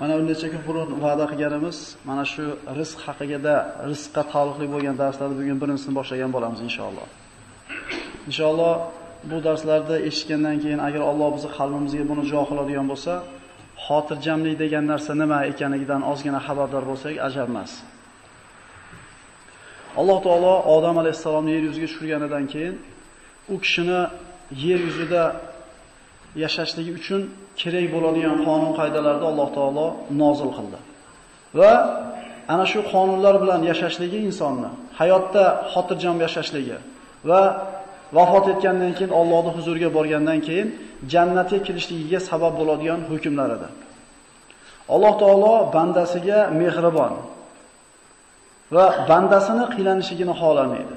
Mana bir necha kun burun va'da qilganimiz, mana shu rizq haqida, rizqqa taalluqli bo'lgan darslarni bugun birinchisini boshlagan bo'lamiz inshaalloh. Inshaalloh bu darslarda eshitgandan keyin agar Alloh bizni qalbimizga buni jo qiladigan bo'lsa, xotirjamlik degan narsa nima ekanligidan ozgina xabardor bo'lsak ajab emas. Alloh taolo Odam alayhisalomni yer yuziga tushirganidan keyin u kishini yer yuzida yashashligi uchun kerak bo'ladigan qonun qoidalarni Alloh taolo nozil qildi. Va ana shu qonunlar bilan yashashligi insonni hayotda xotirjam yashashligi va vafot etgandan keyin Allohning huzuriga borgandan keyin jannatga kirishligiga sabab bo'ladigan hukmlar edi. Alloh taolo bandasiga mehribon va bandasini qiylanishligini xohlamaydi.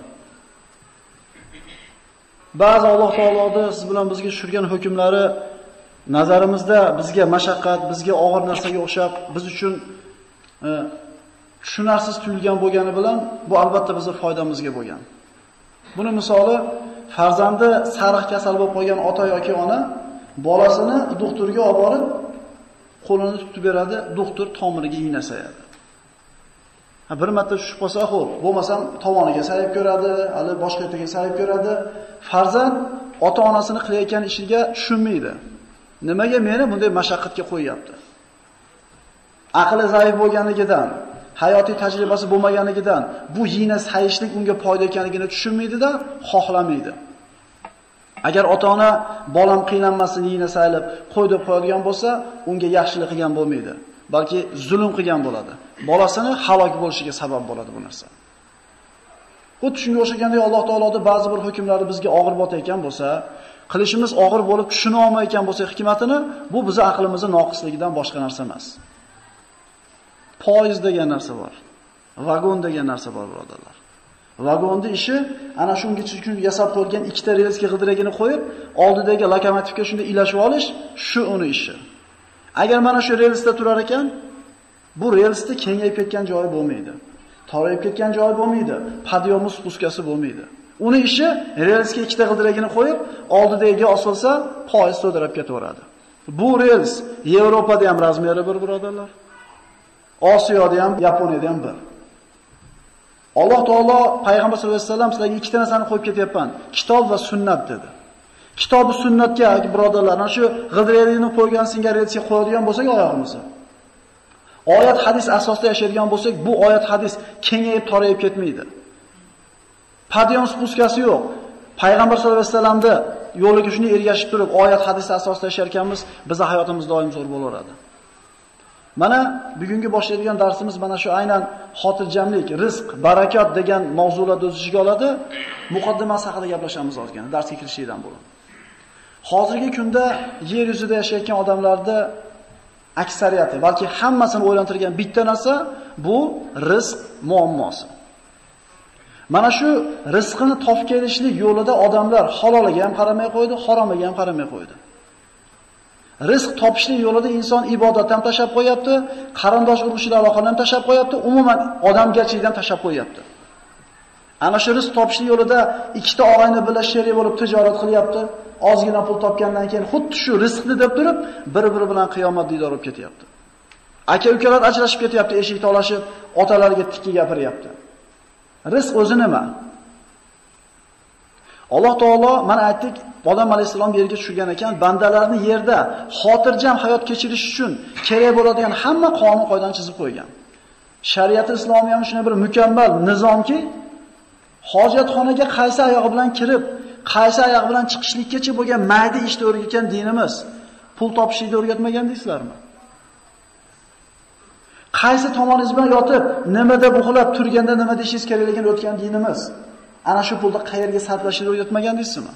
Ba'zi Alloh taoloning siz bilan bizga tushirgan hukmlari nazarimizda bizga mashaqqat, bizga og'ir narsaga o'xshab, biz uchun e, tushunarsiz tuyulgan bo'lgani bilan bu albatta bizning foydamizga bo'lgan. Buni misoli farzandi sariq kasal bo'lib qolgan ota yoki ona bolasini doktorga olib borib qo'lini tutib beradi, doktor tomiriga igna sayadi. Bir marta tushib qolsa, xo'p, bo'lmasam tovoniga sayib ko'radi, hali boshqa yerga sayib ko'radi. Farzand ota-onasini qilayotgan ishiga tushunmaydi. Nimaga meni bunday mashaqqatga qo'yyapti? Aqli zaif bo'lganligidan, hayotiy tajribasi bo'lmaganligidan bu yina sayishlik unga foyda ekanligini tushunmaydi-da, xohlamaydi. Agar ota-ona bolam qiynalmasin yina saylab qo'y deb qo'yadigan bo'lsa, unga yaxshilik qilgan bo'lmaydi, balki zulm qilgan bo'ladi. Bolasini halok bo'lishiga sabab bo'ladi bu narsa. Xuddi shunga o'xshaganda Alloh taoloning ba'zi bir hukmlari bizga og'ir botayotgan bo'lsa, qilishimiz og'ir bo'lib tushuna olmayotgan bo'lsa hikmatini, bu bizning aqlimizni noqisligidan boshqa narsa emas. Poyezd degan narsa bor. Vagon degan narsa bor, birodarlar. Vagonni ishi ana shunga uchun yasab qo'yilgan ikkita relsga g'ildiragini qo'yib, oldidagi lokomotivga shunday ilashib olish, shu uni ishi. Agar mana shu relsda turar ekan, bu relsda kengayib ketgan joyi bo'lmaydi. Torayib ketgan joyi bo'lmaydi. Podyomi spuskasi bo'lmaydi. Uni ishi relsga ikkita g'ildiragini qo'yib, oldidagiga osilsa, poyezd so'dirab ketaveradi. Bu rels Yevropada ham razmeri bir birodarlar. Osiyoda ham, Yaponiyada ham bir. Alloh taolo payg'ambar sollallohu alayhi vasallam sizlarga ikkita narsani qo'yib ketyapman. Kitob va sunnat dedi. Kitobi sunnatga birodarlar, mana shu g'ildiragini qo'ygan singaretga qo'yadigan bo'lsak oyog'imizni. Oyat hadis asosida yashaydigan bo'lsak, bu oyat hadis kengayib torayib ketmaydi. Padyon spuskasi yo'q. Payg'ambar sollallohu alayhi vasallamni yo'liga shuni ergashib turib, oyat hadis asosida yashar ekanmiz, bizning hayotimiz doim zo'r bo'laveradi. Mana bugungi boshlaydigan darsimiz mana shu aynan xotirjamlik, rizq, barakat degan mavzularni o'z ichiga oladi. Muqaddimasi haqida gaplashamiz ozgina, darsga kirishdan burun. Hozirgi kunda yer yuzida yashayotgan odamlarda aksariyati, balki hammasini o'ylantirgan bitta narsa bu rizq muammosi. Mana shu rizqini topib kelishlik yo'lida odamlar haloliga ham qaramay qo'ydi, haromiga ham qaramay qo'ydi. Rizq topishlik yo'lida inson ibodatdan tashab qo'yapti, qarindosh urug'chilar aloqani ham tashab qo'yapti, umuman odamgarchilikdan tashab qo'yapti. Ana shu rizq topishlik yo'lida ikkita og'ayni bilan sherik bo'lib tijorat qilyapti. Ozgina pul topgandan keyin xuddi shu rizqni deb turib, bir-biri bilan qiyomat diydor bo'lib ketyapti. Aka-ukalar ajrashib ketyapti, eshik tolashib, otalariga tikki gapiryapti. Rizq o'zi nima? Alloh taolo mana aytdik, odam alayhisalom yerga tushgan ekan, bandalarni yerda xotirjam hayot kechirish uchun kerak bo'ladigan hamma qonun qoidani chizib qo'ygan. Shariat islomiy ham shunday bir mukammal nizomki, hojatxonaga qaysi oyog'i bilan kirib, qaysi oyoq bilan chiqishlikkacha bo'lgan mayda ishni o'rgatgan dinimiz pul topishni o'rgatmagan deysizlarmi? Qaysi tomoningiz bilan yotib, nimada buxlab turganda nima deyishingiz kerakligini o'tgan dinimiz. Ana shu pulni qayerga sarflashni o'rgatmagan deysizmi?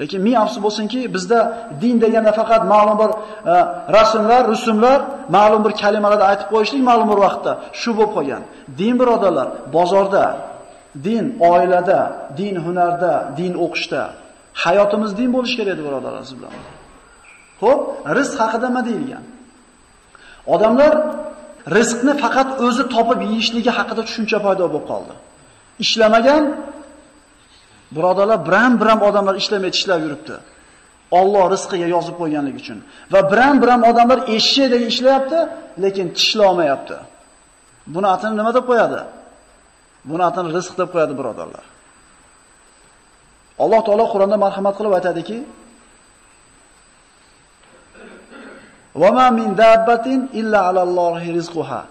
Lekin ming afsus bo'lsinki, bizda din deganda faqat ma'lum bir e, rasmlar, rusumlar, ma'lum bir kalimalarda aytib qo'yishlik ma'lum bir vaqtda shu bo'lib qolgan. Din birodarlar, bozorda, din oilada, din hunarda, din o'qishda, hayotimiz din bo'lishi kerak edi birodarlar sizlar. bilan. Xo'p, rizq haqida nima deyilgan? Odamlar rizqni faqat o'zi topib yeyishligi haqida tushuncha paydo bo'lib qoldi. Ishlamagan birodarlar biram-biram odamlar ishlamay ishlab yuribdi. Alloh rizqiga yozib qo'yganligi uchun. Va biram-biram odamlar eshakdek ishlayapti, lekin tishlolmayapti. Buni atini nima deb qo'yadi? Buni atini rizq deb qo'yadi, birodarlar. Alloh taolo Qur'onda marhamat qilib aytadiki: "Va ma min dabbatin illa alallohi rizquha."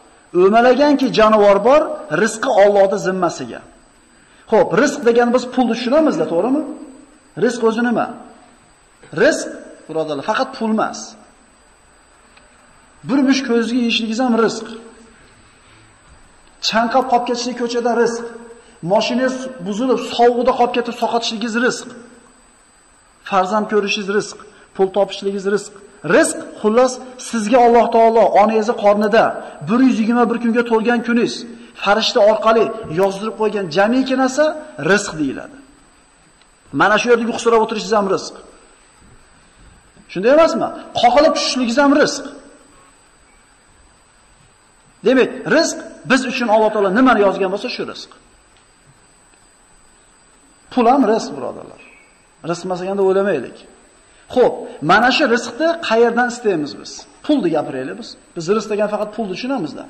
O'malaganki jonivor bor, rizqi Allohning zimmasiga. Xo'p, rizq degan biz pulni tushunamizda, to'g'rimi? Rizq o'zi nima? Rizq, birodarlar, faqat pul emas. Bir mush ko'zga yeyishligingiz ham rizq. Chanqab qolib ketishlik ko'chada rizq. Mashinangiz buzilib, sovuqda qolib ketib soqotishligingiz rizq. Farzand ko'rishingiz rizq, pul topishligingiz rizq. Rizq xullas sizga Alloh taolo onangizni qornida 121 kunga to'lgan kuningiz farishta orqali yozdirib qo'ygan jamiki narsa rizq deyiladi. Mana shu yerda yuqsirab o'tirishingiz ham rizq. Shunday emasmi? Qoqilib tushishligingiz ham rizq. Demak, rizq biz uchun Alloh taolo nimani yozgan bo'lsa, shu rizq. Pul ham rizq, birodarlar. Rizq masaganda o'ylamaylik. Xo'p, mana shu rizqni qayerdan istaymiz biz? Pulni gapiraylik biz. Biz rizq degan faqat pulni tushunamizda.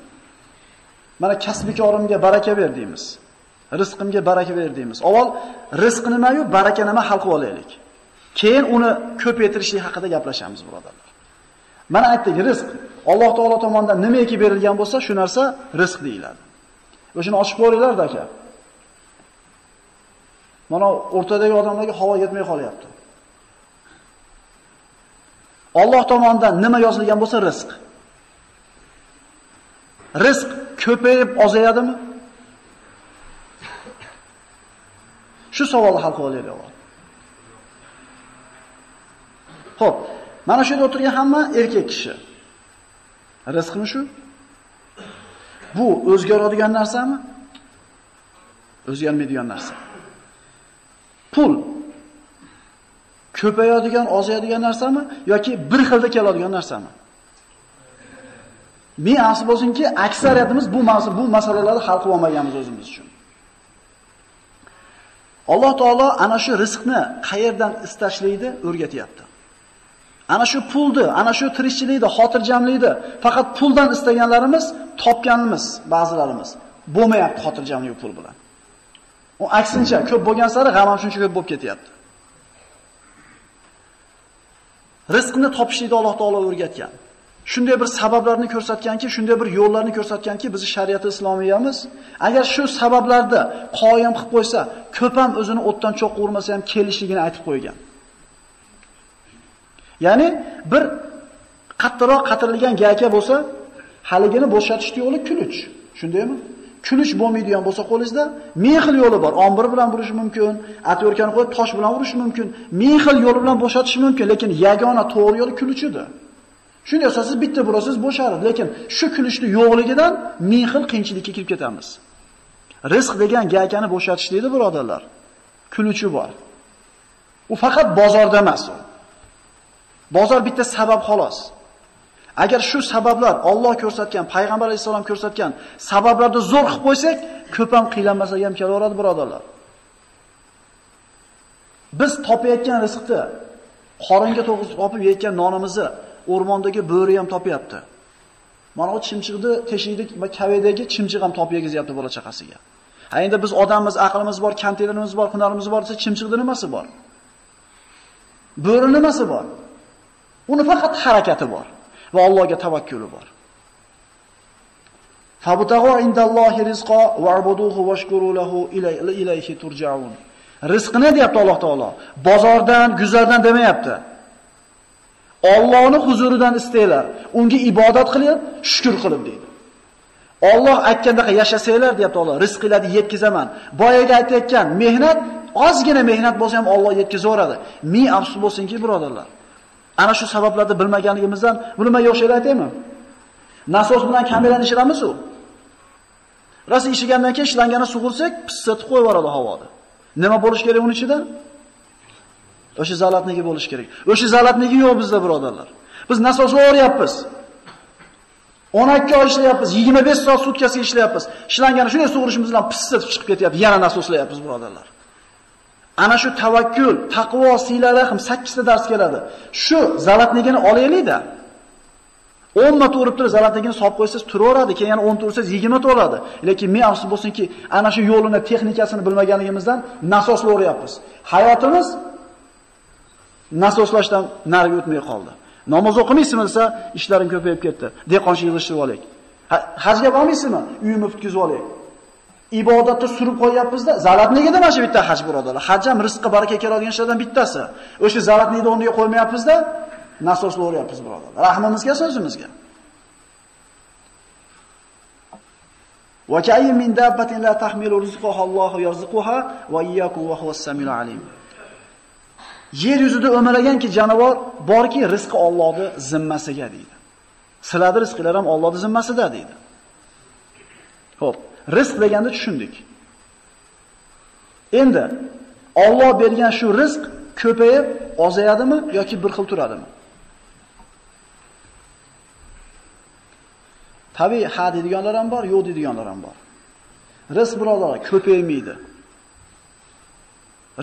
Mana kasbikorimga baraka ber deymiz. Rizqimga baraka ber deymiz. Avval rizq nima-yu, baraka nima hal qilib olaylik. Keyin uni ko'paytirishlik haqida gaplashamiz, birodarlar. Mana aytdik, rizq Alloh taolo tomonidan nimaki berilgan bo'lsa, shu narsa rizq deyiladi. O'shini ochib ko'ringlar aka. Mana o'rtadagi odamlarga havo yetmay qolyapti. Alloh tomonidan nima yozilgan bo'lsa rizq. Rizq ko'payib ozayadimi? Shu savolni hal qilaylik avval. Xo'p, mana shu yerda o'tirgan hamma erkak kishi. Rizqmi shu? Bu o'zgaradigan narsami? O'zgarmaydigan narsa. Pul ko'payadigan, ozayadigan narsami yoki bir xilda keladigan narsami? Men asl bo'lsinki, aksariyatimiz bu mavzu bu masalalarni hal qilib olmaganmiz o'zimiz uchun. Alloh taolo ana shu rizqni qayerdan istashlikni o'rgatyapti. Ana shu pulni, ana shu tirikchilikni, xotirjamlikni faqat puldan istaganlarimiz, topganimiz ba'zilarimiz bo'lmayapti xotirjamlik pul bilan. U aksincha ko'p bo'lgan sari g'am ham shuncha ko'p bo'lib ketyapti. Rizqni topishlikni Alloh taolo o'rgatgan. Shunday bir sabablarni ko'rsatganki, shunday bir yo'llarni ko'rsatganki, biz shariat islomiyamiz agar shu sabablarda qoyim qilib qo'ysa, ko'p ham o'zini o'tdan cho'qqa urmasa ham kelishligini aytib qo'ygan. Ya'ni bir qattiqroq qatirilgan gaka bo'lsa, haligini bo'shatish yo'li kuluch. Shundaymi? Kuluch bo'lmaydigan bo'lsa qo'lingizda ming xil yo'li bor. Ombir bilan burish mumkin, atyorkani qo'yib tosh bilan urish mumkin. Ming xil yo'li bilan bo'shatish mumkin, lekin yagona to'g'ri yo'li kuluchidir. Shunday bo'lsa siz bitta burasiz bo'sharib, lekin shu kulishni yo'qligidan ming xil qiyinchilikka kirib ketamiz. Rizq degan gakani bo'shatish deydi birodarlar. Kuluchi bor. U faqat bozorda emas. Bozor bitta sabab xolos. Agar shu sabablar Alloh ko'rsatgan, payg'ambar alayhisalom ko'rsatgan sabablarni zo'r qilib qo'ysak, ko'p ham qiylanmasa ham kelaveradi birodarlar. Biz topayotgan rizqni, qoringa to'g'ri topib yeyotgan nonimizni o'rmondagi bo'ri ham topyapti. Mana u chimchiqni teshikdik va kavedagi chimchiq ham topib yegizyapti bola chaqasiga. Ha endi biz odammiz, aqlimiz bor, kantelimiz bor, hunarimiz bor desa chimchiqda nimasi bor? Bo'ri nimasi bor? Uni faqat harakati bor va Allohga tavakkuli bor. Fabutaghu indallohi rizqo wa'buduhu washkuru lahu ilayhi turja'un. Rizqni deyapti Alloh taolo. Bozordan, guzardan demayapti. Allohning huzuridan istaylar, unga ibodat qilib, shukr qilib deydi. Alloh aytgandaqa yashasanglar deyapti Alloh, rizqinglarni yetkizaman. Boyaga aytayotgan mehnat ozgina mehnat bo'lsa ham Alloh yetkazaveradi. Ming afsus bo'lsinki, birodarlar. Ana shu sabablarni bilmaganligimizdan buni men yoshlar aytaymi? Nasos bilan kamerani ishiramiz u. Rosa ishigandan keyin ishlangani sug'ursak, pissatib qo'yib yuboradi havoda. Nima bo'lish kerak uning ichida? O'sha zalatniki bo'lish kerak. O'sha zalatniki yo'q bizda birodarlar. Biz nasosni o'ryapmiz. 12 oy ishlayapmiz, 25 soat sutkasiga ishlayapmiz. Ishlangani shunday sug'urishimiz bilan pissatib chiqib ketyapti. Yana nasoslayapmiz birodarlar. Ana shu tavakkul, taqvo siylari ham 8 ta dars keladi. Shu zalatnigini olaylik-da. 10 marta urib turib zalatligini solib qo'ysangiz turaveradi, keyin yana 10 ta ursangiz 20 ta. Lekin men afsus bo'lsinki, ana shu yo'lini, texnikasini bilmaganligimizdan nasoslayveryapmiz. Hayotimiz nasoslashdan nariga o'tmay qoldi. Namoz o'qimaysizmi desa, ishlarim ko'payib ketdi. Dehqonchilik yig'ishtirib olaylik. Hajga bormaysizmi? Uyimni tutkizib olaylik. Ibodatni surib qo'yyapmizda, zalat negada mana shu bitta haj birodarlar. Haj ham rizqqa baraka keladigan ishlardan bittasi. O'sha zalatni o'rniga qo'ymayapmizda, nasoslar o'ryapmiz birodarlar. Rahmimizga, so'zimizga. Va kayyin min dabbatin la tahmilu rizqaha Allohu yarzuquha va iyyakum va huwas samiul alim. Yer yuzida o'malaganki jonivor borki, rizqi Allohning zimmasiga deydi. Sizlarning rizqinglar ham Allohning zimmasida deydi. Xo'p, rizq deganda tushundik. Endi Alloh bergan shu rizq ko'payib ozayadimi yoki bir xil turadimi? Tabiiy ha deydiganlar ham bor, yo'q deydiganlar ham bor. Rizq birodarlar ko'paymaydi.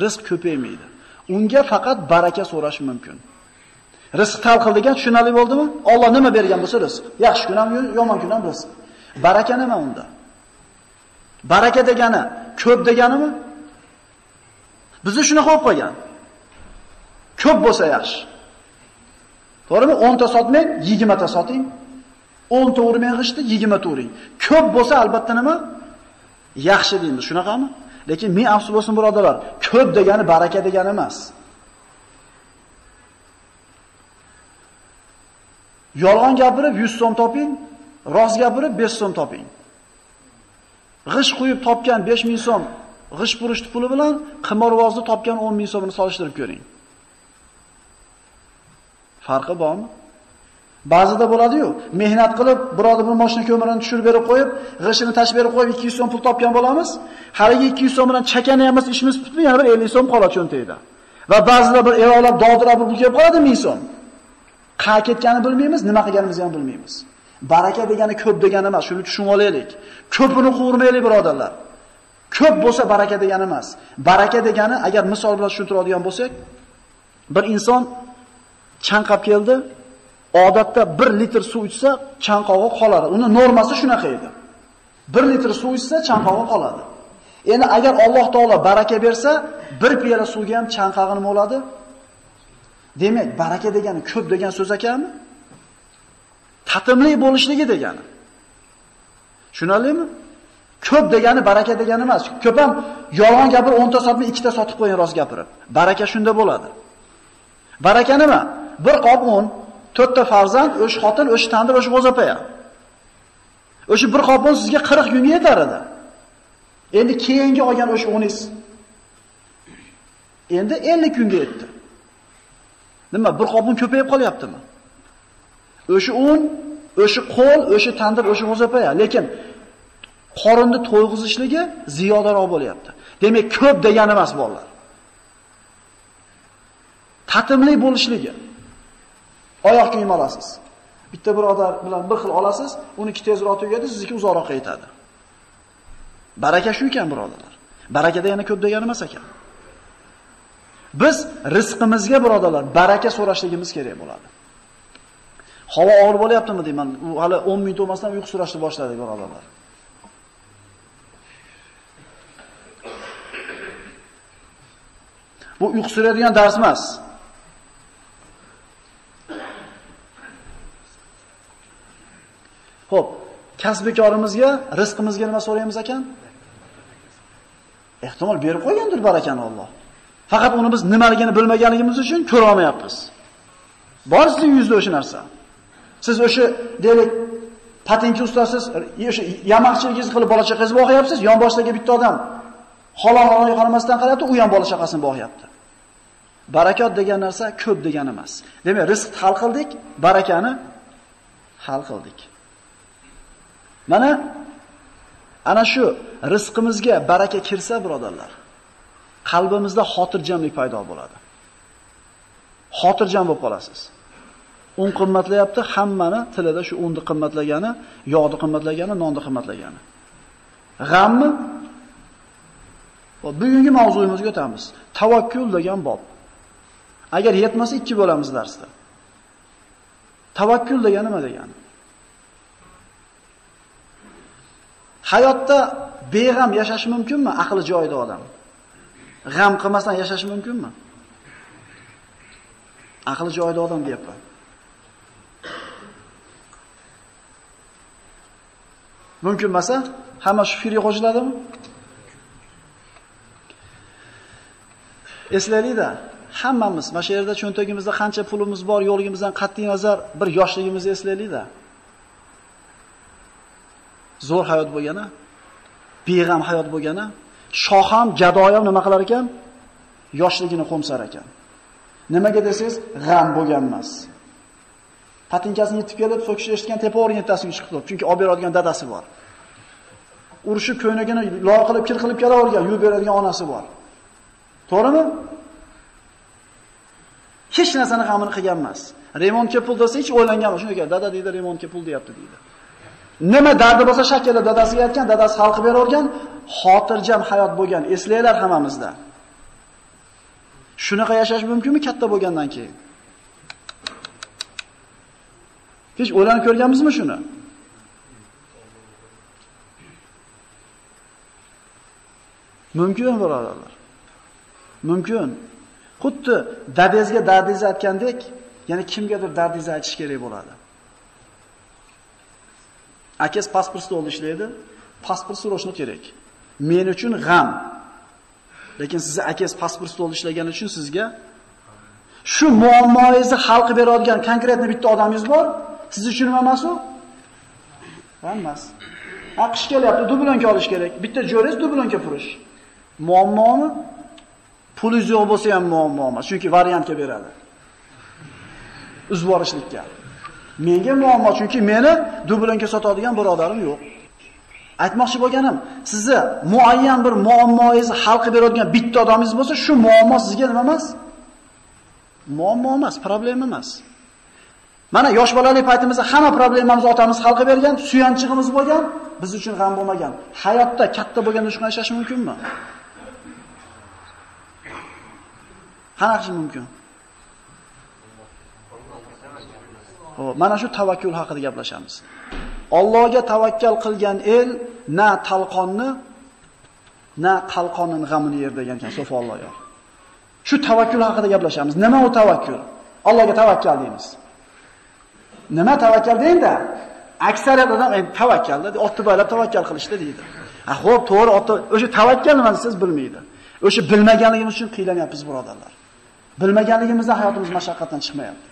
Rizq ko'paymaydi. Unga faqat baraka so'rash mumkin. Rizq talqil degan tushunarli bo'ldimi? Alloh nima bergan bo'lsa rizq. Yaxshi kun ham, yomon kun ham rizq. Baraka nima unda? Baraka degani ko'p deganimi? Bizni shunaqa qo'yib qo'ygan. Ko'p bo'lsa yaxshi. To'g'rimi? 10 ta sotmang, 20 ta soting. 10 ta urmang g'ishni, 20 ta uring. Ko'p bo'lsa albatta nima? Yaxshi deymiz, shunaqami? Lekin men afsus bo'lsin birodalar, ko'p degani baraka degani emas. Yolg'on gapirib 100 so'm toping, rost gapirib 5 so'm toping. G'ish quyib topgan 5000 so'm g'ish purish puli bilan qimorvozni topgan 10 ming so'mini solishtirib ko'ring. Farqi bormi? Ba'zida bo'ladi-yu, mehnat qilib, birodar bir mashina ko'mirini tushirib berib qo'yib, g'ishini tashib berib qo'yib 200 so'm pul topgan bo'lamiz. Haligi 200 so'm bilan chakana emas ishimiz bitib, yana bir 50 so'm qoladi cho'ntagida. Va ba'zida bir evolab dovdirab bir pul kelib qoladi 1000 so'm. Qa ketganini bilmaymiz, nima qilganimizni ham bilmaymiz. Baraka degani ko'p degani emas, shuni tushunib olaylik. Ko'pini quvurmaylik birodarlar. Ko'p bo'lsa baraka degani emas. Baraka degani agar misol bilan tushuntiradigan bo'lsak, bir inson chanqab keldi, odatda 1 litr suv ichsa chanqog'i qoladi. Uni normasi shunaqa edi. 1 litr suv ichsa chanqog'i qoladi. Endi agar Alloh taolo baraka bersa, bir piyola suvga ham chanqog'i nima bo'ladi? Demak, baraka degani ko'p degan so'z ekanmi? Tatimli bo'lishligi degani. Tushunarlimi? Ko'p degani baraka degani emas. Ko'p ham yolg'on gapirib 10 ta sotmay 2 ta sotib qo'ying rost gapirib. Baraka shunda bo'ladi. Baraka nima? Bir qop un, to'rtta farzand, o'sha xotin, o'sha tandir, o'sha g'o'zapaya. O'sha bir qop un sizga 40 kunga yetar edi. Endi keyingi olgan o'sha uningiz endi 50 kunga yetdi. Nima, bir qop un ko'payib qolyaptimi? O'sha un, o'sha qo'l, o'sha tandir, o'sha g'o'zapaya, lekin qorinni to'yg'izishligi ziyodaroq bo'lyapti. Demak, ko'p degani emas bolalar. Tatimli bo'lishligi. Oyoq kiyim olasiz. Bitta birodar bilan bir xil olasiz, uniki tezroq tugadi, sizniki uzoqroq yetadi. Baraka shu ekan, birodarlar. Barakada yana ko'p degani emas ekan. Biz rizqimizga birodarlar baraka so'rashligimiz kerak bo'ladi. Havo og'ir bo'lyaptimi deyman. U hali 10 minut o'tmasdan uyqu surashni boshladi birodarlar. Bu uyqu suradigan dars emas. Xo'p, kasb-bekorimizga, rizqimizga nima so'raymiz ekan? Ehtimol berib qo'ygandir barakani Alloh. Faqat uni biz nimaligini bilmaganligimiz uchun ko'ra olmayapmiz. Bor sizning yuzda o'sha narsa. Siz o'sha deylik patinki ustasiz, o'sha yamoqchiligingizni qilib bola chaqangizni boqyapsiz, yonboshdagi bitta odam Halol qaramasdan qarayapti, u ham bola chaqasini boqyapti. Barakot degan narsa ko'p degani emas. Demak, rizqni hal qildik, barakani hal qildik. Mana ana shu rizqimizga baraka kirsa, birodarlar, qalbimizda xotirjamlik paydo bo'ladi. Xotirjam bo'lib qolasiz. Un qimmatlayapti, hammani tilida shu unni qimmatlagani, yog'ni qimmatlagani, nonni qimmatlagani. G'ammi? Va bugungi mavzuyimizga o'tamiz. Tavakkul degan bob. Agar yetmasa ikki bo'lamiz darsda. Tavakkul degani nima degani? Hayotda beg'am yashash mumkinmi aqli joyida odam? G'am qilmasdan yashash mumkinmi? Aqli joyida odam deyapman. Mumkin emas-a? Hamma shu fikrga qo'shiladimi? Eslaylik-da, hammamiz mana shu yerda cho'ntagimizda qancha pulimiz bor, yo'ligimizdan qat'iy nazar bir yoshligimizni eslaylik-da. Zo'r hayot bo'lgani, beg'am hayot bo'lgani, shoh ham, gado ham nima qilar ekan? Yoshligini qo'msar ekan. Nimaga desangiz, g'am bo'lgan emas. Patinkasini yetib kelib, so'kish eshitgan tepa o'rnitasiga chiqib turib, chunki olib beradigan dadasi bor. Urushib ko'ynagini lol qilib, kir qilib kelavergan, yuvib beradigan onasi bor. To'g'rimi? Hech narsani g'amini qilgan emas. Remontga pul desa hech o'ylangan emas. Shunday dada deydi, remontga pul deyapti deydi. Nima dardi bo'lsa shakilda dadasiga aytgan, dadasi hal qilib beravergan, xotirjam hayot bo'lgan, eslaylar hammamizda. Shunaqa yashash mumkinmi katta bo'lgandan keyin? Hech o'ylanib ko'rganmizmi shuni? Mumkin birodarlar. Mumkin. Xuddi dadangizga dardingizni aytgandek, ya'ni kimgadir dardingizni aytish kerak bo'ladi. Akas pasport stolida ishlaydi, pasport so'rashni kerak. Men uchun g'am. Lekin sizni akangiz pasport stolida ishlagani uchun sizga shu muammoingizni hal qilib beradigan konkretni bitta odamingiz bor, siz uchun nima emas u? Emas. Ha qish kelyapti, dublonka olish kerak. Bitta jo'rangiz dublonka purish. Muammomi? Pulingiz yo'q bo'lsa ham muammo emas, chunki variantga beradi. Uzib borishlikka. Menga muammo, chunki meni dublonka sotadigan birodarim yo'q. Aytmoqchi bo'lganim, sizni muayyan bir muammoingizni hal qilib beradigan bitta odamingiz bo'lsa, shu muammo sizga nima emas? Muammo emas, problema emas. Mana yosh bolalik paytimizda hamma problemamizni otamiz hal qilib bergan, suyanchig'imiz bo'lgan, biz uchun g'am bo'lmagan. Hayotda katta bo'lganda shunday yashash mumkinmi? Qanaqa mumkin? Xo'p, mana shu tavakkul haqida gaplashamiz. Allohga tavakkal qilgan el na talqonni na qalqonning g'amini yer degan ekan Sofolloh. Shu tavakkul haqida gaplashamiz. Nima u tavakkul? Allohga tavakkal deymiz. Nima tavakkal deydi? Aksariyat odam endi tavakkal dedi, otni baylab tavakkal qilishdi deydi. Ha, xo'p, to'g'ri, otni o'sha tavakkal nima siz bilmaydi. O'sha bilmaganligimiz uchun qiylanyapmiz, birodarlar. Bilmaganligimizdan hayotimiz mashaqqatdan chiqmayapti.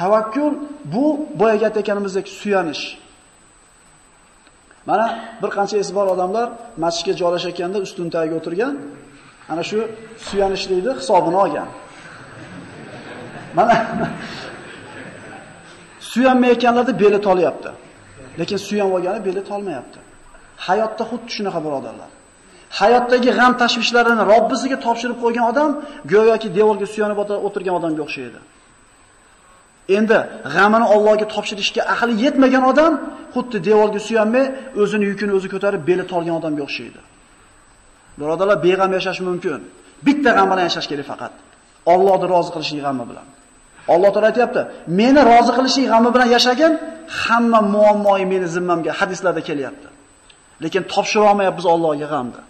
Tavakkul bu boyaga aytganimizdek suyanish. Mana bir qancha esi bor odamlar masjidga joylashayotganda ustun tagiga o'tirgan, ana shu suyanishlikni hisobini olgan. Mana suyanmayotganlarda beli tolyapti. Lekin suyanib olgani beli tolmayapti. Hayotda xuddi shunaqa birodarlar. Hayotdagi g'am tashvishlarini Robbisiga topshirib qo'ygan odam go'yoki devorga suyanib o'tirgan odamga o'xshaydi. Endi g'amini Allohga topshirishga aqli yetmagan odam xuddi devorga suyanmay, o'zini yukini o'zi ko'tarib beli tolgan odamga o'xshaydi. Birodarlar, beg'am yashash mumkin. Bitta g'am bilan yashash kerak faqat. Allohni rozi qilishlik g'ami bilan. Alloh taolo aytayapti, meni rozi qilishing g'ami bilan yashagin, hamma muammoi meni zimmamga hadislarda kelyapti. Lekin topshira olmayapmiz Allohga g'amni.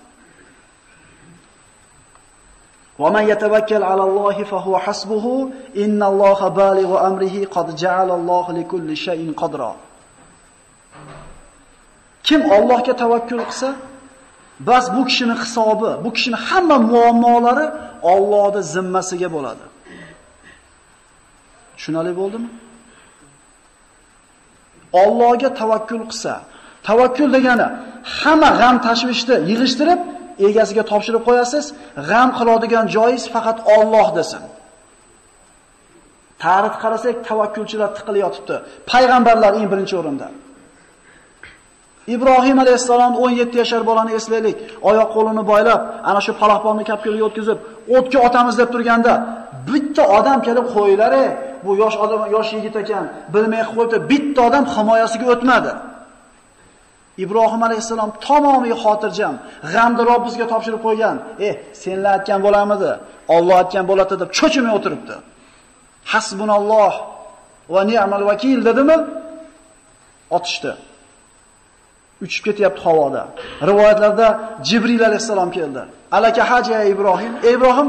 Wa man yatawakkal ala Allohi fa huwa hasbuhu, innalloha balighu amrihi qad ja'ala Allohu likulli shay'in qadra. Kim Allohga tavakkul qilsa, bas bu kishining hisobi, bu kishining hamma muammolari Allohning zimmasiga bo'ladi. Tushunali bo'ldimi? Allohga tavakkul qilsa, tavakkul degani hamma g'am tashvishni yig'ishtirib egasiga topshirib qo'yasiz, g'am qiladigan joyingiz faqat Alloh desin. Tarix qarasak, tavakkulchilar tiqilib yotibdi. Payg'ambarlar eng birinchi o'rinda. Ibrohim alayhisalom 17 yashar bolani eslaylik. Oyoq qo'lini boylab, ana shu palaxponni kapkirga o'tkazib, o'tga otamiz deb turganda, bitta odam kelib qo'ylar bu yosh odam, yosh yigit ekan, bilmay qo'ydi, bitta odam himoyasiga o'tmadi. Ibrohim alayhisalom tamomiy xotirjam, g'amni Robbimizga topshirib qo'ygan. "Eh, senlar aytgan bo'lamidi? Alloh aytgan bo'ladi" deb cho'chimay o'tiribdi. Hasbunalloh va ni'mal vakil dedimi? Otishdi. Uchib ketyapti havoda. Rivoyatlarda Jibril alayhisalom keldi. Alaka haja Ibrohim. Ibrohim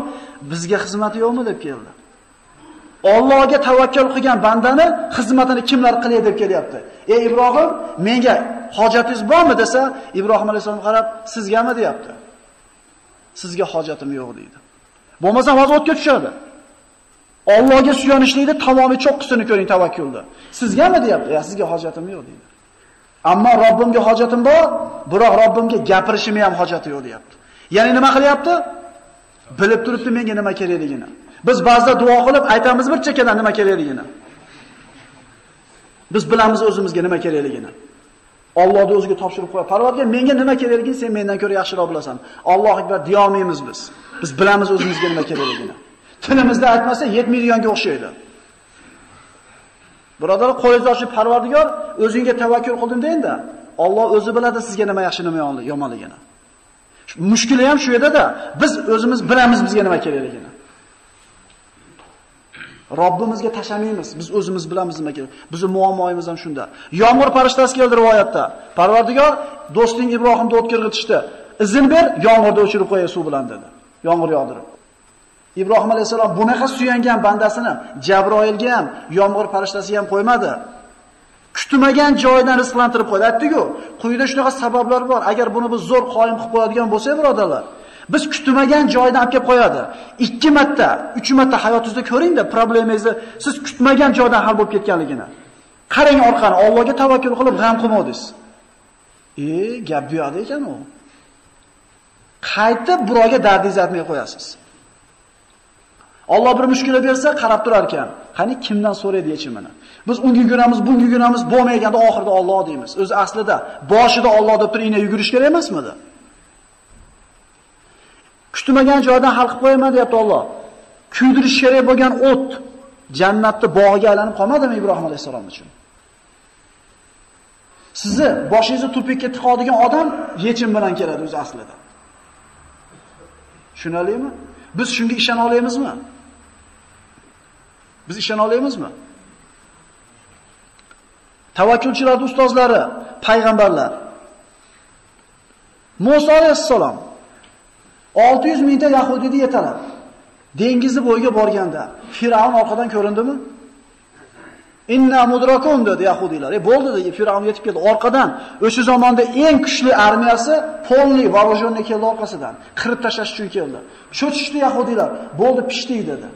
bizga xizmati yo'qmi deb keldi. Allohga tavakkal qilgan bandani xizmatini kimlar qiladi deb kelyapti. Ey Ibrohim, menga hojatingiz bormi desa, Ibrohim alayhisalom qarab, sizgami deyapti. Sizga hojatim yo'q deydi. Bo'lmasa hozir o'tga tushadi. Allohga suyanishlikda tamomiy cho'qqisini ko'ring tavakkulda. Sizgami deyapti? Ya sizga hojatim yo'q deydi. Ammo Robbimga hojatim bor, biroq Robbimga gapirishimni ham hojati yo'q deyapti. Ya'ni nima qilyapti? Bilib turibdi menga nima kerakligini. Biz ba'zida duo qilib aytamiz bir chekkadan nima kerakligini. Biz bilamiz o'zimizga nima kerakligini. Allohni o'ziga topshirib qo'yadi. Parvardigor menga nima kerakligini sen mendan ko'ra yaxshiroq bilasan. Alloh akbar diyolmaymiz biz. Biz bilamiz o'zimizga nima kerakligini. Tilimizda aytmasa 7 millionga o'xshaydi. Birodarlar, qo'lingizni ochib Parvardigor, o'zingga tavakkul qildim deyinda, Alloh o'zi biladi sizga nima yaxshi, nima yomonligini. Mushkuli ham shu yerda-da, biz o'zimiz bilamiz bizga nima kerakligini. Robbimizga tashamaymiz. Biz o'zimiz bilamiz nima kerak. Bizning muammoimiz ham shunda. Yomg'ir farishtasi keldi rivoyatda. Parvardigor do'sting Ibrohimni o'tkirg'itishdi. Izn ber, yomg'irni o'chirib qo'yay suv bilan dedi. Yomg'ir yog'dirib. Ibrohim alayhisalom bunaqa suyangan bandasini Jabroilga ham, yomg'ir farishtasiga ham qo'ymadi. Kutmagan joydan rizqlantirib qo'ydi. Aytdi-ku, quyida shunaqa sabablar bor. Agar buni biz zo'r qoyim qilib qo'yadigan bo'lsak, birodarlar, biz kutmagan joydan olib kelib qo'yadi. 2 marta, 3 marta hayotingizda ko'ringda problemingizni siz kutmagan joydan hal bo'lib ketganligini. Qarang orqani, Allohga tavakkul qilib g'am qilmadingiz. E, gap bu yoqda ekan u. Qaytib birovga dardingizni aytmay qo'yasiz. Alloh bir mushkula bersa, qarab turar ekan. Qani kimdan so'raydi yechimini? Biz unga yuguramiz, bunga yuguramiz, bo'lmaganda oxirida Alloh deymiz. O'zi aslida boshida Alloh deb turib ina yugurish kerak emasmidi? Kutmagan joydan hal qilib qo'yaman deyapti Alloh. Kuydirish kerak bo'lgan o't jannatni bog'iga aylanib qolmadimi Ibrohim alayhisalom uchun? Sizni boshingizni tupikka tiqadigan odam yechim bilan keladi o'zi aslida. Tushunalingmi? Biz shunga ishona olamizmi? Biz ishona olamizmi? Tavakkulchilar ustozlari, payg'ambarlar. Musa alayhissalom 600 mingta yahudiyni yetalab dengizni bo'yiga borganda Firavn orqadan ko'rindimi? Inna mudrakun dedi yahudiylar. E bo'ldi dedi, Firavn yetib keldi. Orqadan o'sha zamonda eng kuchli armiyasi polni voorуженный keldi orqasidan. Qirib tashlash uchun keldi. Cho'chishdi yahudiylar. Bo'ldi, pishdik dedi.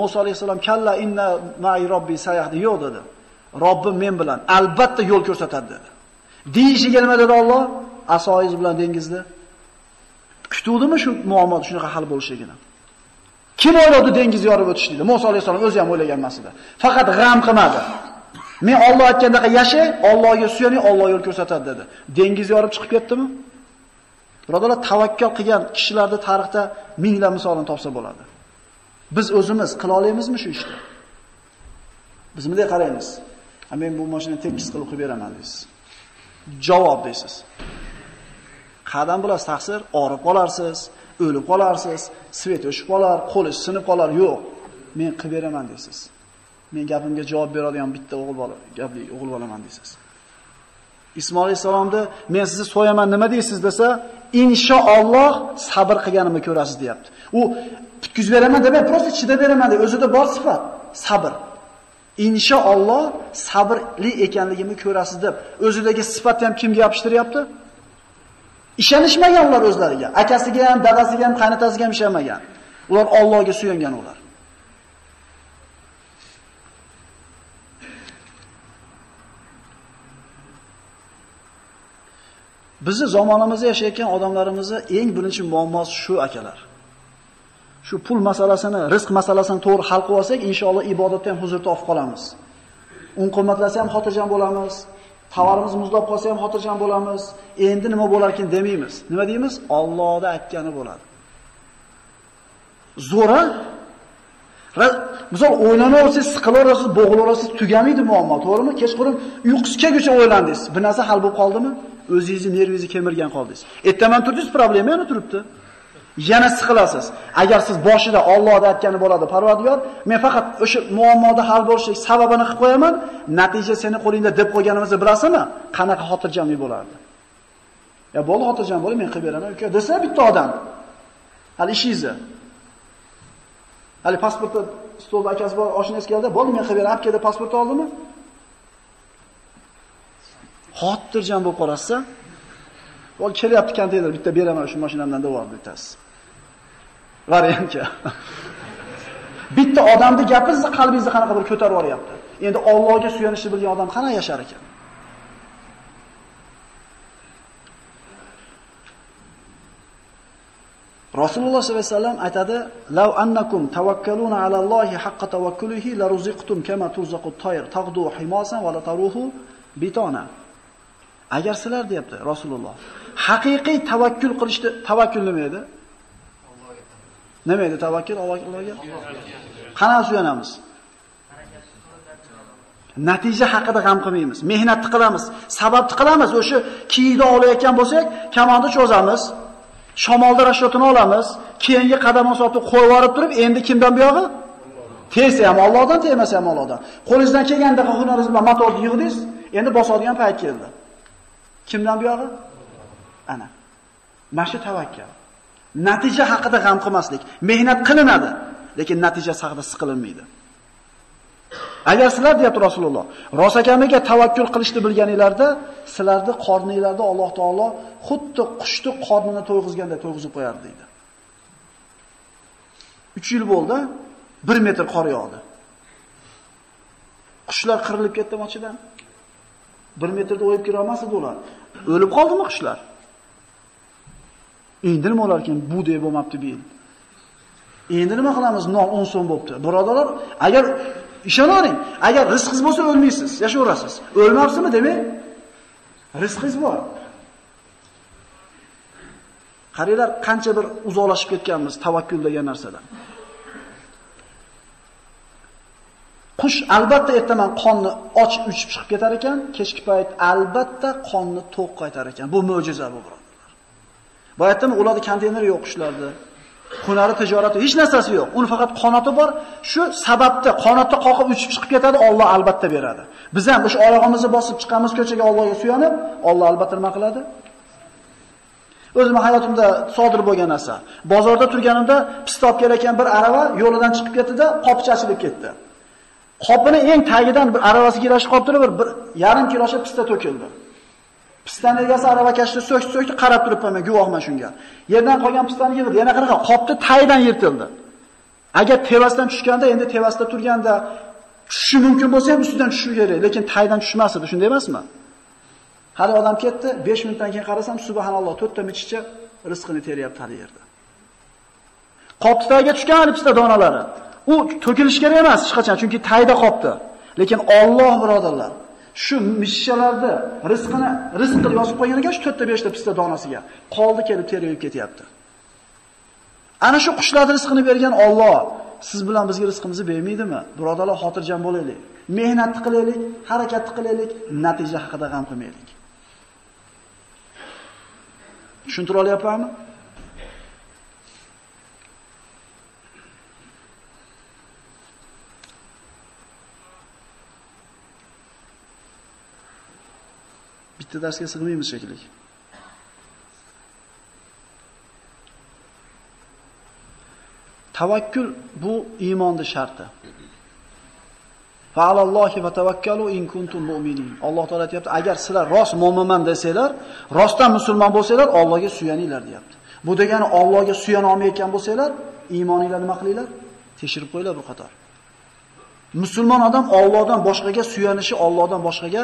Musa alayhisalom kalla inna ma'i robbi sayahdi yo'q dedi. Robbim men bilan albatta yo'l ko'rsatadi dedi. Deyishiga nima dedi Alloh? Asoyiz bilan dengizni kutuvdimi shu muammo shunaqa hal bo'lishligini? Kim o'yladi dengiz yorib o'tish dedi. Musa alayhisalom o'zi ham o'ylagan edi. Faqat g'am qilmadi. Men Alloh aytgandaqa yashay, Allohga suyaning, Alloh yo'l ko'rsatadi dedi. Dengiz yorib chiqib ketdimi? Birodalar, tavakkal qilgan kishilarni tarixda minglab misolini topsa bo'ladi. Biz o'zimiz qila olamizmi shu ishni? Biz bunday qaraymiz. Men bu mashinani tekis qilib qo'yib beraman deysiz. Javob deysiz. Qadam bilasiz taqsir, orib qolarsiz, o'lib qolarsiz, svet o'chib qolar, qo'lingiz sinib qolar, yo'q. Men qilib beraman deysiz. Men gapimga javob beradigan bitta o'g'il bola, gapli o'g'il bolaman deysiz. Ismoil alayhisalomni men sizni so'yaman nima deysiz desa, inshaalloh sabr qilganimni ko'rasiz deyapti. U bitkuz beraman deb, prosta chidab beraman deb o'zida bor sifat, sabr. Inshaalloh sabrli ekanligimni ko'rasiz deb o'zidagi sifatni ham kimga yopishtiryapti? Ishonishmagan ular o'zlariga. Akasiga ham, dadasiga ham, qaynotasiga ham ishonmagan. Ular Allohga suyangan ular. Bizni zamonimizda yashayotgan odamlarimizni eng birinchi muammosi shu akalar. Shu pul masalasini, rizq masalasini to'g'ri hal qilib olsak, inshaalloh ibodatda ham huzur topib qolamiz. Un qimmatlasa ham xotirjam bo'lamiz. Tovarimiz muzlab qolsa ham xotirjam bo'lamiz. Endi nima bo'lar ekan demaymiz. Nima deymiz? Allohda aytgani bo'ladi. Zo'ra Misol o'ylanaversangiz, siqilaverasiz, bo'g'ilaverasiz, tugamaydi muammo, to'g'rimi? Kechqurun uyqusizgacha o'ylandingiz. Bir narsa hal bo'lib qoldimi? O'zingizni nervingizni kemirgan qoldingiz. Ertaman turdingiz, problema yana turibdi. Yana siqilasiz. Agar siz boshida Allohda aytgani bo'ladi, Parvardigor, men faqat o'sha muammoda hal bo'lishlik sababini qilib qo'yaman, natija seni qo'lingda deb qo'yganimizni bilasizmi? Qanaqa xotirjamlik bo'lardi? Ya bo'ldi, xotirjam bo'ling, men qilib beraman, uka, desa bitta odam. Hali ishingizni Hali pasportni stolda akasi bor, oshnasi keldi, bo'ldi men qilib beraman, keldi pasport oldimi? Xotirjam bo'lib qolasiz. Bo'l kelyapti konteyner, bitta beraman shu mashinamdan deb yubordi bittasi. Variantga. bitta odamni sizni qalbingizni qanaqa bir ko'tarib yuboryapti. Endi Allohga suyanishni bilgan odam qana yashar ekan? Rasululloh sollallohu alayhi vasallam aytadi: "Law annakum tawakkaluna ala Allohi haqqa tawakkulihi la ruziqtum kama turzaqut tayr taqdu himasan va la taruhu bitona." Agar sizlar deyapti Rasululloh, haqiqiy tavakkul qilishni tavakkul nima edi? Nima edi tavakkul Allohga? Qanaqa suyanamiz? Natija haqida g'am qilmaymiz. Mehnatni qilamiz, sababni qilamiz. O'sha kiyida olayotgan bo'lsak, kamonni cho'zamiz. Shamolda rashotini olamiz, keyingi qadam sotib qo'yib yorib turib, endi kimdan buyog'i? Tegsa ham Allohdan, tegmasa ham Allohdan. Qo'lingizdan kelganda hunaringiz bilan motorni yig'dingiz, endi bosadigan payt keldi. Kimdan buyog'i? Ana. Mana tavakkal. Natija haqida g'am qilmaslik. Mehnat qilinadi, lekin natija haqida siqilinmaydi. Agar sizlar deyapti Rasululloh, rosakamiga tavakkul qilishni bilganinglarda, sizlarni qorninglarda Alloh taolo xuddi qushni qornini to'yg'izganda to'yg'izib qo'yardi deydi. 3 yil bo'ldi, 1 metr qor yog'di. Qushlar qirilib ketdi mochidan. 1 metrda o'yib kira olmasdi ular. O'lib qoldimi qushlar? Endi nima ekan bu deb bo'lmapti bu yil. Endi nima qilamiz? Non 10 so'm bo'libdi. Birodarlar, agar Ishonavering, agar rizqingiz bo'lsa o'lmaysiz, yashayverasiz. O'lmabsizmi demak, e? rizqingiz bor. Qaranglar, qancha bir uzoqlashib ketganmiz tavakkul degan narsadan. Qush albatta ertaman qonni och uchib chiqib ketar ekan, kechki payt albatta qonni to'q qaytar ekan. Bu mo'jiza bu birodarlar. aytdim, ularda konteyner yo'q qushlarda. hunari, tijorati hech narsasi yo'q. Uni faqat qonati bor. Shu sababda qonatda qoqib uchib chiqib ketadi, Alloh albatta beradi. Biz ham o'sha oyog'imizni bosib chiqamiz ko'chaga Allohga suyanib, Alloh albatta nima qiladi? O'zim hayotimda sodir bo'lgan narsa. Bozorda turganimda pista olib kelayotgan bir arava yo'lidan chiqib ketdi-da, qopicha ochilib ketdi. Qopini eng tagidan bir aravasiga kelashib qolib turib, bir yarim kilosha pista to'kildi. Pistan egasi aravakashni so'kdi, so'kdi, qarab turibman men, guvohman shunga. Yerdan qolgan pistani yig'di, yana qanaqa qopni taydan yirtildi. Agar tevasdan tushganda, endi tevasda turganda tushishi mumkin bo'lsa ham ustidan tushishi kerak, lekin taydan tushmas edi, shunday emasmi? Hali odam ketdi, 5 minutdan keyin qarasam, subhanalloh, to'rtta michicha rizqini teryapti hali yerda. Qopni tagiga tushgan pista donalari. U to'kilish kerak emas hech qachon, chunki tayda qopdi. Lekin Alloh birodarlar, shu mishalarni rizqini rizq qilib yozib qo'ygan ekan shu 4 ta 5 ta pista donasiga. Qoldi kelib terib ketyapti. Ana shu qushlarning rizqini bergan Alloh siz bilan bizga rizqimizni bermaydimi? Birodarlar, xotirjam bo'laylik. Mehnatni qilaylik, harakatni qilaylik, natija haqida g'am qilmaylik. Tushuntira olyapmanmi? Bitta darsga sig'maymiz shekilli. Tavakkul bu iymonning sharti. Fa'alallohi va tavakkalu in kuntum mu'minin. Alloh taolay aytibdi, agar sizlar rost mu'minman desanglar, rostdan musulmon bo'lsanglar, Allohga suyaninglar, deyapti. Bu degani Allohga suyana olmayotgan bo'lsanglar, iymoninglarni nima qilinglar? Tekshirib qo'yinglar bu qator. Musulmon odam Allohdan boshqaga suyanishi, Allohdan boshqaga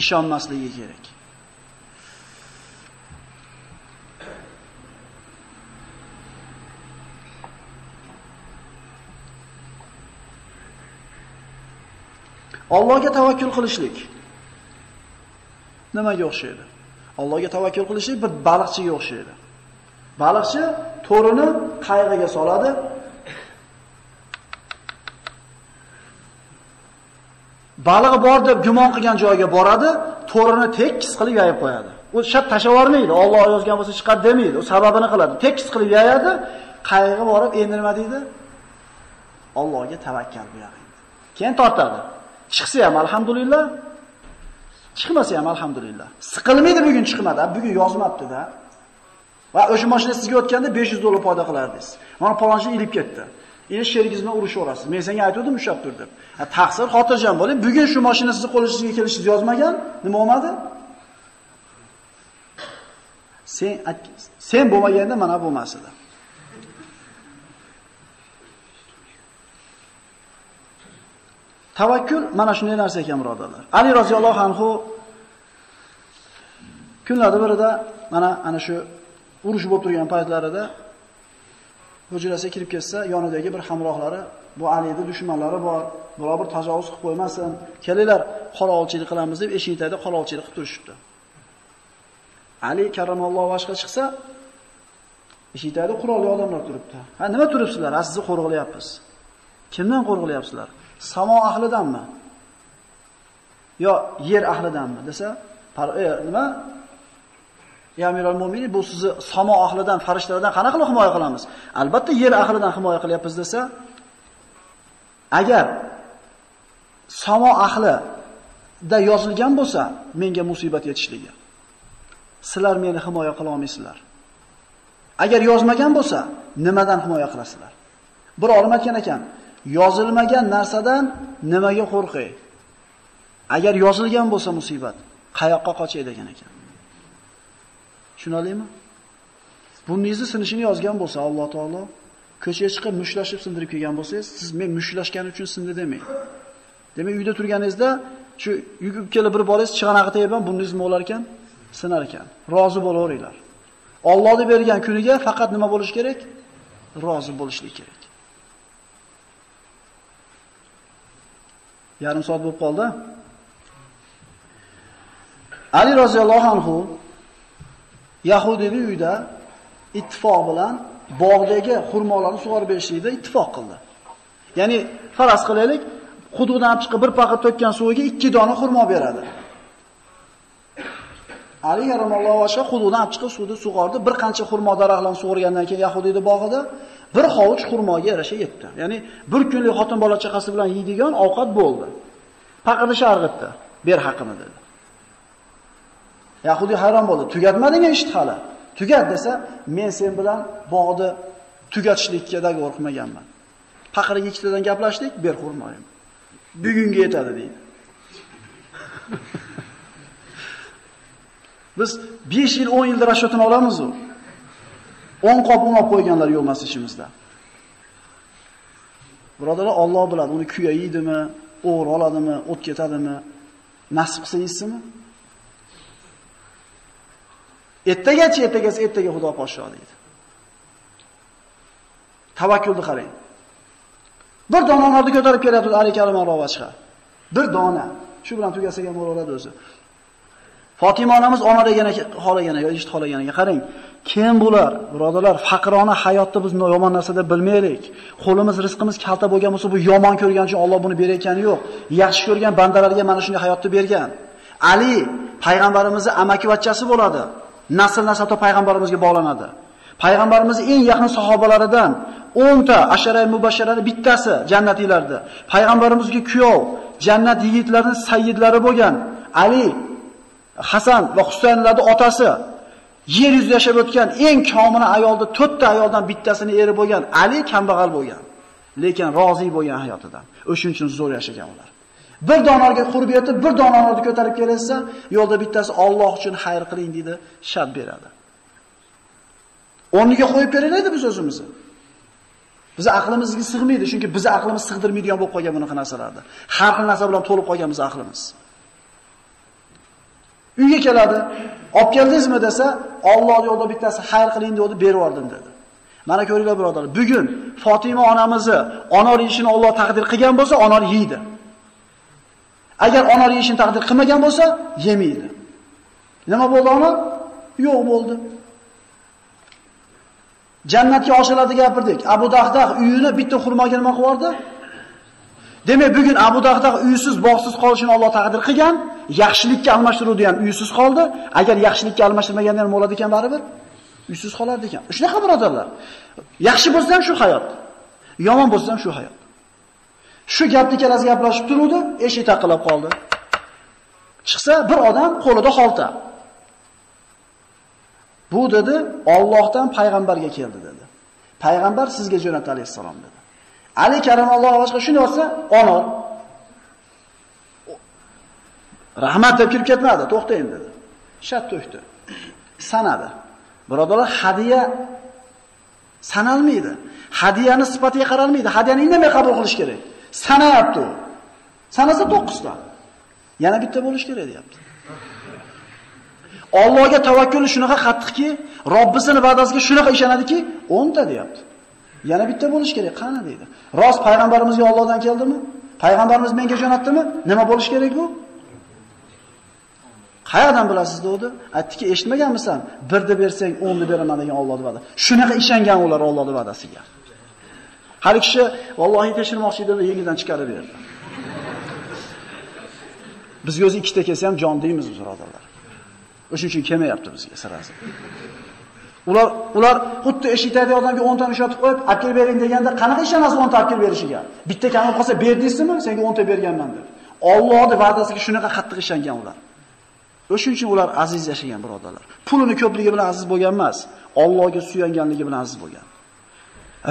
ishonmasligi kerak. Allohga tavakkul qilishlik nimaga o'xshaydi? Allohga tavakkul qilishlik bir baliqchiga o'xshaydi. Baliqchi to'rini qayg'iga soladi. Balig'i bor deb gumon qilgan joyga boradi, to'rini tekis qilib yayib qo'yadi. U shart tashavormaydi. Alloh yozgan bo'lsa chiqar demaydi. U sababini qiladi. Tekis qilib yayadi, qayg'i borib endi nima deydi? Allohga tavakkal qiling. Keyin tortadi. Chiqsa ham alhamdulillah, chiqmasa ham alhamdulillah. Siqilmaydi bugun chiqmadi, bugun yozmabdi-da. Va o'sha mashina sizga o'tganda 500 dollar foyda qilardingiz. Mana palonchi ilib ketdi. Endi sherigingiz bilan urushaverasiz. Men senga aytgandim ushlab tur deb. Ha, taqsir, xotirjam bo'ling. Bugun shu mashina sizni qo'lingizga kelishingiz yozmagan, nima bo'lmadi? Sen sen bo'lmaganda mana bo'lmas edi. Tavakkul mana shunday narsa ekan, birodarlar. Ali roziyallohu anhu kunlarda birida mana ana shu urush bo'lib turgan paytlarida hujrasiga kirib ketsa, yonidagi bir hamrohlari, bu Alining dushmanlari bor, biror bir tajovuz qilib qo'ymasin, kelinglar, qorovulchilik qilamiz deb eshik tagida qorovulchilik qilib turishibdi. Ali karramallohu boshqa chiqsa, eshik tagida qurolli odamlar turibdi. Ha, nima turibsizlar? Ha, sizni qo'rg'ilyapmiz. Kimdan qo'rg'ilyapsizlar? Samo ahlidanmi? Yo yer ahlidanmi desa, e, nima? Ya amiral Mu'minin, bu sizni samo ahlidan, farishtalardan qanaqa qilib himoya qilamiz? Albatta yer ahlidan himoya qilyapmiz desa, agar samo ahli da yozilgan bo'lsa, menga musibat yetishligi. Sizlar meni himoya qila olmaysizlar. Agar yozmagan bo'lsa, nimadan himoya qilasizlar? Bir olim aytgan ekan, yozilmagan narsadan nimaga qo'rqay? Agar yozilgan bo'lsa musibat, qayoqqa qochay degan ekan. Tushunalingmi? Burningizni sinishini yozgan bo'lsa Alloh taolo ko'chaga chiqib mushlashib sindirib kelgan bo'lsangiz, siz men mushlashgani uchun sindi demang. Demak, uyda turganingizda shu yugib kelib bir bolangiz chig'anog'i tegib ham burningiz nima bo'lar ekan? Sinar ekan. Rozi bo'laveringlar. Allohning bergan kuniga faqat nima bo'lish kerak? Rozi bo'lishlik kerak. Yarim soat bo'lib qoldi. Ali roziyallohu anhu Yahudiyning uyida ittifoq bilan bog'dagi xurmolarni sug'orib berishlikda ittifoq qildi. Ya'ni faraz qilaylik, quduqdan chiqib bir paqa to'kkan suviga 2 dona xurmo beradi. Ali karamallohu vajha quduqdan chiqib suvni sug'ordi, bir qancha xurmo daraxtlarini sug'organdan keyin Yahudiyning bog'ida bir hovuch xurmoga yarasha yetdi. Ya'ni bir kunlik xotin bola chaqasi bilan yeydigan ovqat bo'ldi. Paqirni sharg'itdi. Ber haqini dedi. Yahudi hayron bo'ldi. Tugatmading ishni hali. Tugat desa, men sen bilan bog'ni tugatishlikka dogovor qilmaganman. Paqiriga ikkitadan gaplashdik, ber xurmoyim. Bugunga yetadi deydi. Biz 5 yil, 10 yilda rashotini olamiz u. 10 qop un olib qo'yganlar yo'lmas ishimizda. Birodarlar, Alloh biladi, uni kuya yeydimi, o'g'ri oladimi, o't ketadimi, nasib qilsa yeysizmi? Ertagacha ertagasi ertaga Xudo podsho deydi. Tavakkulni qarang. Bir dona nonni ko'tarib kelyapti Ali Karimon rovachga. Bir dona. Shu bilan tugasak ham bo'laveradi o'zi. Fatima onamiz ona degan xolagan ekan, eshit xolagan. Qarang, kim bular? Birodarlar, faqrona hayotni biz yomon narsa deb bilmaylik. Qo'limiz, rizqimiz kalta bo'lgan bo'lsa, bu yomon ko'rgan uchun Alloh buni berayotgani yo'q. Yaxshi ko'rgan bandalarga mana shunday hayotni bergan. Ali payg'ambarimizning amakivachchasi bo'ladi. Nasl nasabda payg'ambarimizga bog'lanadi. Payg'ambarimizning eng yaqin sahobalaridan 10 ta asharay mubashsharani bittasi jannatiylarda. Payg'ambarimizga kuyov, jannat yigitlarining sayyidlari bo'lgan Ali Hasan va Husaynlarning otasi yer yuzida yashab o'tgan eng komila ayolda 4 ta ayoldan bittasini eri bo'lgan Ali kambag'al bo'lgan, lekin rozi bo'lgan hayotidan. O'shuning uchun zo'r yashagan ular. Bir donorga qurb yetib, bir donorni ko'tarib kelsa, yo'lda bittasi Alloh uchun xayr qiling dedi, shart beradi. O'rniga qo'yib beraylik biz o'zimizni. Biz aqlimizga sig'maydi, chunki biz aqlimiz sig'dirmaydigan bo'lib qolgan bunaqa narsalarni. Har xil narsa bilan to'lib qolgan biz aqlimiz. Uyga keladi, olib keldingizmi desa, Alloh yo'lda bittasi xayr qiling deb berib yubordim dedi. Mana ko'ringlar birodarlar, bugun Fatima onamizni onor yeyishini Alloh taqdir qilgan bo'lsa, onor yeydi. Agar onor yeyishini taqdir qilmagan bo'lsa, yemaydi. Nima bo'ldi ona? Yo'q bo'ldi. Jannatga oshiradi gapirdik. Abu Dahdah uyini bitta xurmoga nima qilib Demak, bugun Abu Dahdah uysiz, bog'siz qolishini Alloh taqdir qilgan, yaxshilikka almashtiruvdi ham uysiz qoldi. Agar yaxshilikka almashtirmaganda nima bo'ladi ekan baribir? Uysiz qolardi ekan. Shunaqa birodarlar. Yaxshi bo'lsa ham shu hayot. Yomon bo'lsa ham shu hayot. Shu gapni ikkalasi gaplashib turuvdi, eshik taqilab qoldi. Chiqsa bir odam qo'lida xolta. Bu dedi, Allohdan payg'ambarga keldi dedi. Payg'ambar sizga jo'natdi alayhisalom dedi. Ali karamallohu boshqa shuni olsa, ona. Rahmat deb kirib ketmadi, to'xtang dedi. Shat to'xdi. Sanadi. Birodalar, hadiya sanalmaydi. Hadiyani sifatiga qaralmaydi. Hadiyani indamay qabul qilish kerak. Sanayapti u. Sanasa 9 ta. Yana bitta bo'lish kerak deyapti. Allohga tavakkul shunaqa qattiqki, Robbisini va'dasiga shunaqa ishonadiki, 10 ta deyapti. Yana bitta bo'lish kerak, qani deydi. Rost payg'ambarimizga Allohdan keldimi? Payg'ambarimiz menga jo'natdimi? Nima bo'lish kerak bu? Qayerdan bilasiz dedi? Aytdiki, eshitmaganmisan? Birni bersang, 10ni beraman degan Allohning va'dasi. Shunaqa ishongan ular Allohning va'dasiga. Har kishi vallohi tekshirmoqchi edi, yengidan chiqarib berdi. Bizga o'zi ikkita kelsa ham jon deymiz birodarlar. O'shuning uchun kelmayapti bizga sirasi. Ular ular xuddi eshitadi odamga 10 ta ishlatib qo'yib, olib kelib bering deganda qanaqa ishonasiz 10 ta olib kelib berishiga? Bitta kamib qolsa berdingizmi? Senga 10 ta berganman deb. Allohning va'dasiga shunaqa qattiq ishongan ular. O'shuning uchun ular aziz yashagan birodarlar. Pulini ko'pligi bilan aziz bo'lgan emas, Allohga suyanganligi bilan aziz bo'lgan.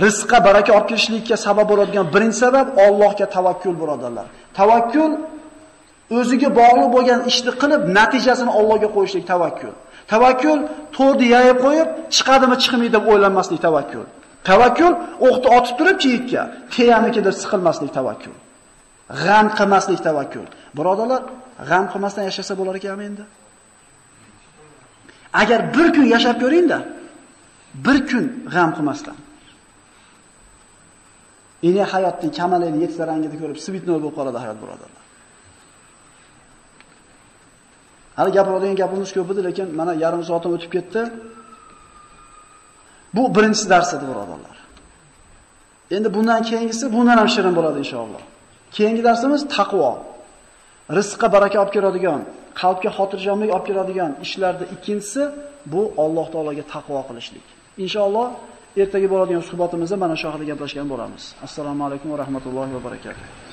Rizqqa baraka olib kelishlikka sabab bo'ladigan birinchi sabab Allohga tavakkul birodarlar. Tavakkul o'ziga bog'liq bo'lgan ishni qilib, natijasini Allohga qo'yishlik tavakkul. Tavakkul to'rni yayib qo'yib, chiqadimi, chiqmaydi deb o'ylanmaslik tavakkul. Tavakkul o'qni otib turib chiyitga, teyamikidir siqilmaslik tavakkul. G'am qilmaslik tavakkul. Birodalar, g'am qilmasdan yashasa bo'lar ekanmi endi? Agar bir kun yashab ko'ring-da, bir kun g'am qilmasdan. Ini hayotning kamalini yetsa rangida ko'rib, svitnoy bo'lib qoladi hayot birodarlar. Hali gapiradigan gapimiz ko'p edi, lekin mana yarim soatim o'tib ketdi. Bu birinchi dars edi, birodarlar. Endi bundan keyingisi bundan ham shirin bo'ladi inshaalloh. Keyingi darsimiz taqvo. Rizqqa baraka olib keladigan, qalbga xotirjamlik olib keladigan ishlarda ikkinchisi bu Alloh taologa taqvo qilishlik. Inshaalloh ertaga bo'ladigan suhbatimizda mana shu haqida gaplashgan bo'lamiz. Assalomu alaykum va rahmatullohi va barakatuh.